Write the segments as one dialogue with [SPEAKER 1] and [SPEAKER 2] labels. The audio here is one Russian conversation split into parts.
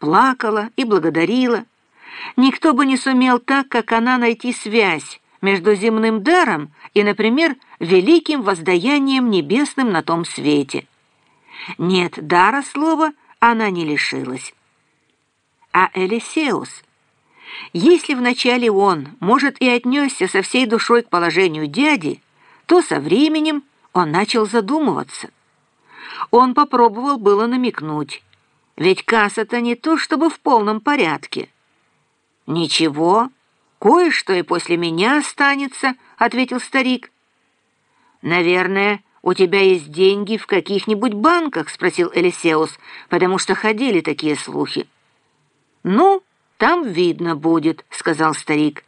[SPEAKER 1] плакала и благодарила. Никто бы не сумел так, как она, найти связь между земным даром и, например, великим воздаянием небесным на том свете. Нет, дара слова она не лишилась. А Элисеус, если вначале он, может, и отнесся со всей душой к положению дяди, то со временем он начал задумываться. Он попробовал было намекнуть, ведь касса-то не то чтобы в полном порядке. «Ничего, кое-что и после меня останется», — ответил старик. «Наверное, у тебя есть деньги в каких-нибудь банках?» — спросил Элисеус, потому что ходили такие слухи. «Ну, там видно будет», — сказал старик.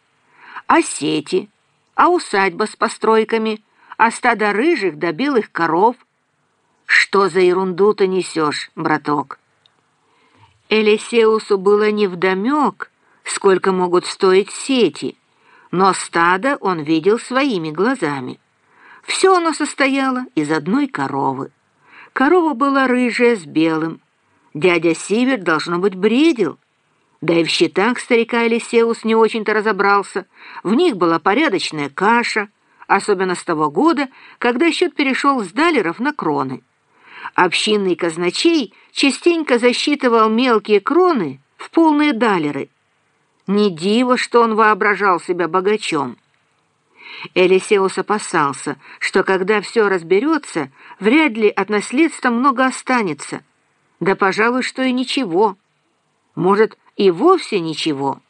[SPEAKER 1] «А сети? А усадьба с постройками? А стадо рыжих да белых коров?» «Что за ерунду ты несешь, браток?» Элисеусу было невдомек, сколько могут стоить сети, но стадо он видел своими глазами. Все оно состояло из одной коровы. Корова была рыжая с белым. Дядя Сивер, должно быть, бредил. Да и в счетах старика Элисеус не очень-то разобрался. В них была порядочная каша, особенно с того года, когда счет перешел с далеров на кроны. Общинный казначей частенько засчитывал мелкие кроны в полные далеры. Не диво, что он воображал себя богачом. Элисеус опасался, что когда все разберется, вряд ли от наследства много останется. Да, пожалуй, что и ничего. Может, и вовсе ничего.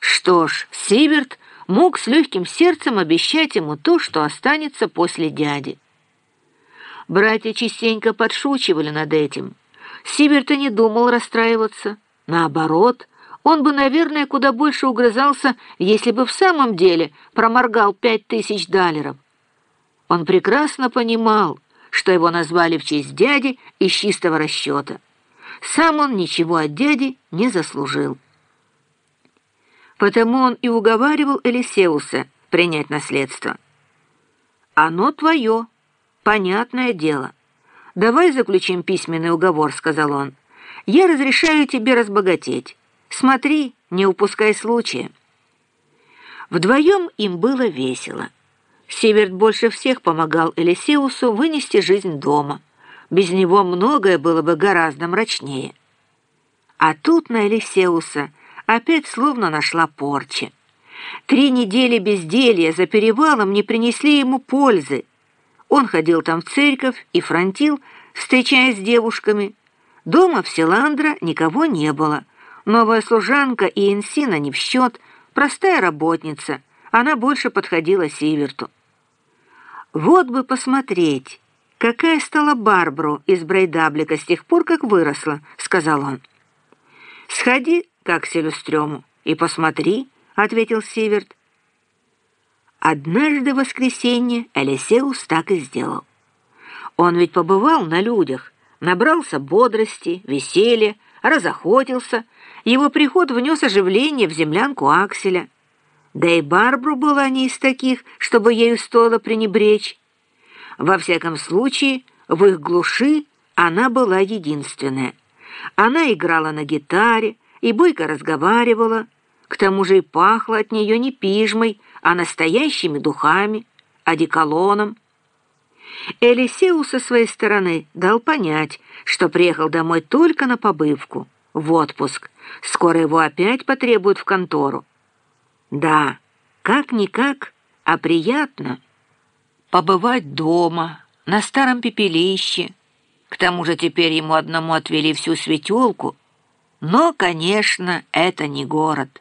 [SPEAKER 1] Что ж, Сиберт мог с легким сердцем обещать ему то, что останется после дяди. Братья частенько подшучивали над этим. Сиберт и не думал расстраиваться. Наоборот, он бы, наверное, куда больше угрызался, если бы в самом деле проморгал пять тысяч далеров. Он прекрасно понимал, что его назвали в честь дяди из чистого расчета. Сам он ничего от дяди не заслужил. Потому он и уговаривал Элисеуса принять наследство. «Оно твое», «Понятное дело. Давай заключим письменный уговор», — сказал он. «Я разрешаю тебе разбогатеть. Смотри, не упускай случая». Вдвоем им было весело. Северт больше всех помогал Элисеусу вынести жизнь дома. Без него многое было бы гораздо мрачнее. А тут на Элисеуса опять словно нашла порча. Три недели безделья за перевалом не принесли ему пользы, он ходил там в церковь и фронтил, встречаясь с девушками. Дома в Селандра никого не было. Новая служанка и Инсина не в счет, простая работница. Она больше подходила Сиверту. Вот бы посмотреть, какая стала Барбру из Брейдаблика с тех пор, как выросла, сказал он. Сходи к Акселю и посмотри, ответил Сиверт. Однажды в воскресенье Элисеус так и сделал. Он ведь побывал на людях, набрался бодрости, веселья, разохотился. Его приход внес оживление в землянку Акселя. Да и Барбру была не из таких, чтобы ею стоило пренебречь. Во всяком случае, в их глуши она была единственная. Она играла на гитаре и бойко разговаривала, к тому же и пахло от нее не пижмой, а настоящими духами, одеколоном. Элисеу со своей стороны дал понять, что приехал домой только на побывку, в отпуск. Скоро его опять потребуют в контору. Да, как-никак, а приятно. Побывать дома, на старом пепелище. К тому же теперь ему одному отвели всю светелку. Но, конечно, это не город.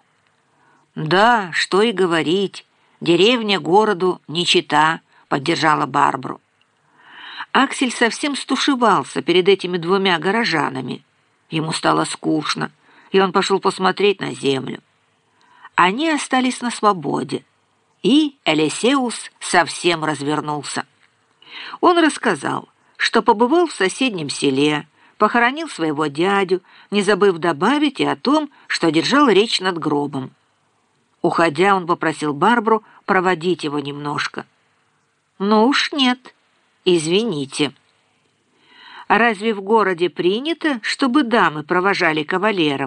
[SPEAKER 1] Да, что и говорить. Деревня городу не чита, поддержала Барбару. Аксель совсем стушевался перед этими двумя горожанами. Ему стало скучно, и он пошел посмотреть на землю. Они остались на свободе, и Элисеус совсем развернулся. Он рассказал, что побывал в соседнем селе, похоронил своего дядю, не забыв добавить и о том, что держал речь над гробом. Уходя, он попросил Барбару проводить его немножко. «Ну уж нет, извините». Разве в городе принято, чтобы дамы провожали кавалеров?